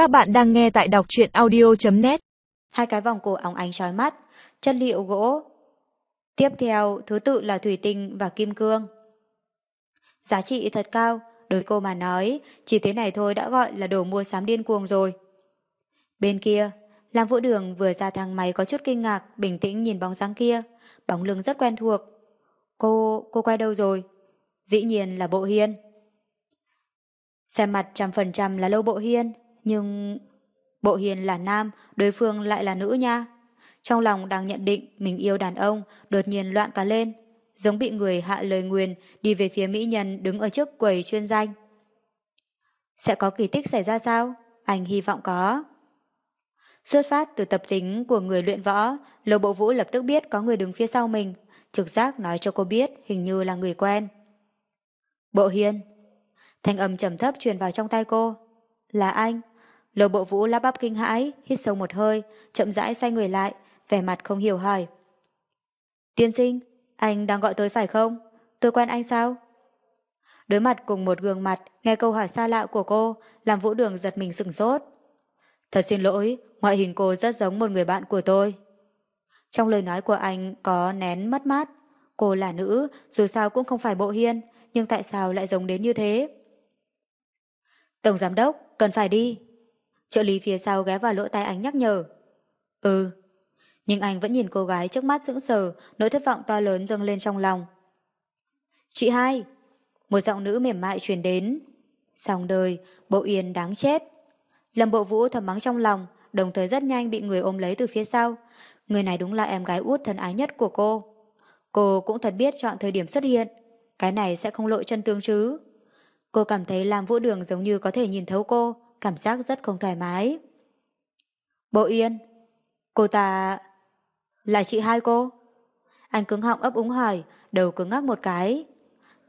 Các bạn đang nghe tại đọc truyện audio.net Hai cái vòng cổ óng ánh trói mắt, chất liệu gỗ. Tiếp theo, thứ tự là thủy tinh và kim cương. Giá trị thật cao, đối cô mà nói, chỉ thế này thôi đã gọi là đồ mua sắm điên cuồng rồi. Bên kia, Lam Vũ Đường vừa ra thang máy có chút kinh ngạc, bình tĩnh nhìn bóng dáng kia, bóng lưng rất quen thuộc. Cô, cô quay đâu rồi? Dĩ nhiên là Bộ Hiên. Xem mặt trăm phần trăm là lâu Bộ Hiên, nhưng... Bộ hiền là nam, đối phương lại là nữ nha. Trong lòng đang nhận định mình yêu đàn ông, đột nhiên loạn cả lên, giống bị người hạ lời nguyền đi về phía mỹ nhân đứng ở trước quầy chuyên danh. Sẽ có kỳ tích xảy ra sao? Anh hy vọng có. Xuất phát từ tập tính của người luyện võ, lầu Bộ Vũ lập tức biết có người đứng phía sau mình, trực giác nói cho cô biết hình như là người quen. Bộ Hiên. Thanh âm trầm thấp truyền vào trong tay cô. Là anh. Lô Bộ Vũ lắp bắp kinh hãi, hít sâu một hơi, chậm rãi xoay người lại, vẻ mặt không hiểu hỏi. Tiên sinh, anh đang gọi tôi phải không? Tôi quen anh sao? Đối mặt cùng một gương mặt, nghe câu hỏi xa lạ của cô, làm Vũ Đường giật mình sừng sốt. Thật xin lỗi, ngoại hình cô rất giống một người bạn của tôi. Trong lời nói của anh có nén mất mát. Cô là nữ, dù sao cũng không phải bộ hiên, nhưng tại sao lại giống đến như thế? Tổng giám đốc, cần phải đi. Trợ lý phía sau ghé vào lỗ tai anh nhắc nhở. Ừ. Nhưng anh vẫn nhìn cô gái trước mắt sững sờ, nỗi thất vọng to lớn dâng lên trong lòng. Chị hai! Một giọng nữ mềm mại truyền đến. Xong đời, bộ yên đáng chết. Lâm bộ vũ thầm mắng trong lòng, đồng thời rất nhanh bị người ôm lấy từ phía sau. Người này đúng là em gái út thân ái nhất của cô. Cô cũng thật biết chọn thời điểm xuất hiện. Cái này sẽ không lội chân tương chứ. Cô cảm thấy làm vũ đường giống như có thể nhìn thấu cô, cảm giác rất không thoải mái. Bộ Yên, cô ta... Là chị hai cô? Anh cứng họng ấp úng hỏi, đầu cứng ngắc một cái.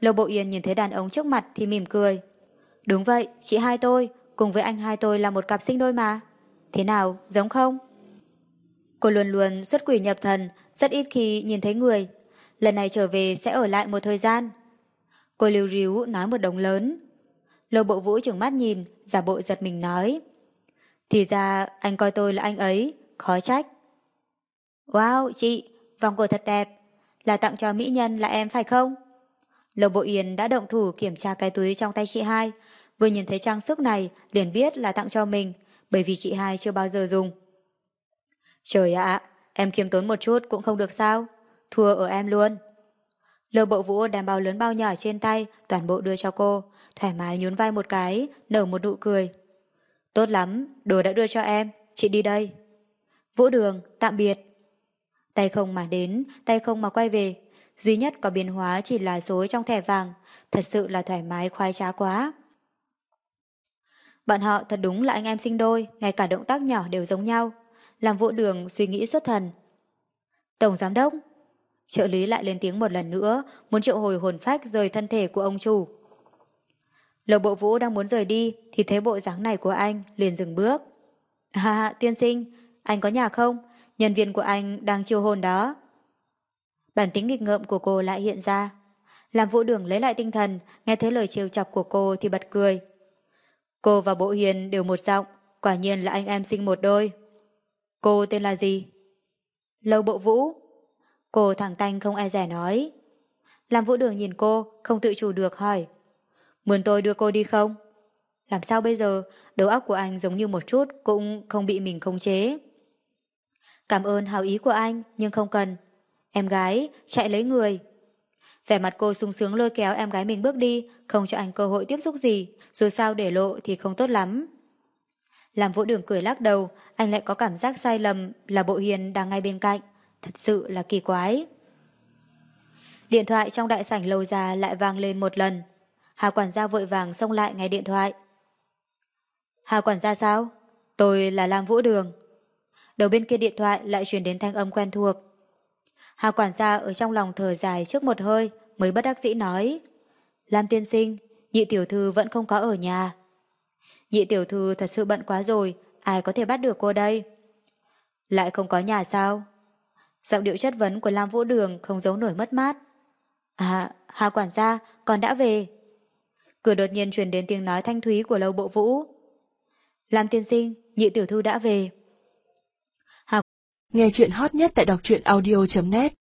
Lầu Bộ Yên nhìn thấy đàn ông trước mặt thì mỉm cười. Đúng vậy, chị hai tôi, cùng với anh hai tôi là một cặp sinh đôi mà. Thế nào, giống không? Cô luôn luôn xuất quỷ nhập thần, rất ít khi nhìn thấy người. Lần này trở về sẽ ở lại một thời gian. Cô lưu ríu nói một đồng lớn. Lầu bộ vũ trừng mắt nhìn, giả bộ giật mình nói. Thì ra anh coi tôi là anh ấy, khó trách. Wow, chị, vòng cổ thật đẹp. Là tặng cho mỹ nhân là em phải không? Lầu bộ yên đã động thủ kiểm tra cái túi trong tay chị hai. Vừa nhìn thấy trang sức này liền biết là tặng cho mình, bởi vì chị hai chưa bao giờ dùng. Trời ạ, em kiếm tốn một chút cũng không được sao. Thua ở em luôn. Lầu bộ vũ đảm bao lớn bao nhỏ trên tay, toàn bộ đưa cho cô, thoải mái nhún vai một cái, nở một nụ cười. Tốt lắm, đồ đã đưa cho em, chị đi đây. Vũ đường, tạm biệt. Tay không mà đến, tay không mà quay về. Duy nhất có biến hóa chỉ là số trong thẻ vàng, thật sự là thoải mái khoái trá quá. Bọn họ thật đúng là anh em sinh đôi, ngay cả động tác nhỏ đều giống nhau. Làm vũ đường suy nghĩ xuất thần. Tổng giám đốc, trợ lý lại lên tiếng một lần nữa, muốn triệu hồi hồn phách rời thân thể của ông chủ. Lộc bộ vũ đang muốn rời đi thì thấy bộ dáng này của anh liền dừng bước. À, tiên sinh, anh có nhà không? Nhân viên của anh đang chiêu hồn đó. Bản tính nghịch ngợm của cô lại hiện ra. Làm vũ đường lấy lại tinh thần, nghe thấy lời chiều chọc của cô thì bật cười. Cô và Bộ Hiền đều một giọng, quả nhiên là anh em sinh một đôi. Cô tên là gì? Lâu Bộ Vũ. Cô thẳng tanh không e rẻ nói. Làm Vũ Đường nhìn cô, không tự chủ được hỏi. Muốn tôi đưa cô đi không? Làm sao bây giờ, đầu óc của anh giống như một chút cũng không bị mình khống chế. Cảm ơn hào ý của anh, nhưng không cần. Em gái, chạy lấy người. Vẻ mặt cô sung sướng lôi kéo em gái mình bước đi, không cho anh cơ hội tiếp xúc gì, dù sao để lộ thì không tốt lắm. Làm vũ đường cười lắc đầu, anh lại có cảm giác sai lầm là bộ hiền đang ngay bên cạnh. Thật sự là kỳ quái. Điện thoại trong đại sảnh lâu già lại vang lên một lần. Hà quản gia vội vàng xông lại ngay điện thoại. Hà quản gia sao? Tôi là Lam Vũ Đường. Đầu bên kia điện thoại lại truyền đến thanh âm quen thuộc. Hà quản gia ở trong lòng thở dài trước một hơi mới bất đắc dĩ nói Lam tiên sinh, nhị tiểu thư vẫn không có ở nhà. Nhị tiểu thư thật sự bận quá rồi, ai có thể bắt được cô đây? Lại không có nhà sao? Giọng điệu chất vấn của Lam Vũ Đường không giấu nổi mất mát. À, Hà quản gia, con đã về. Cửa đột nhiên truyền đến tiếng nói thanh thúy của lâu bộ vũ. Lam tiên sinh, nhị tiểu thư đã về. Nghe chuyện hot nhất tại đọc truyện audio.net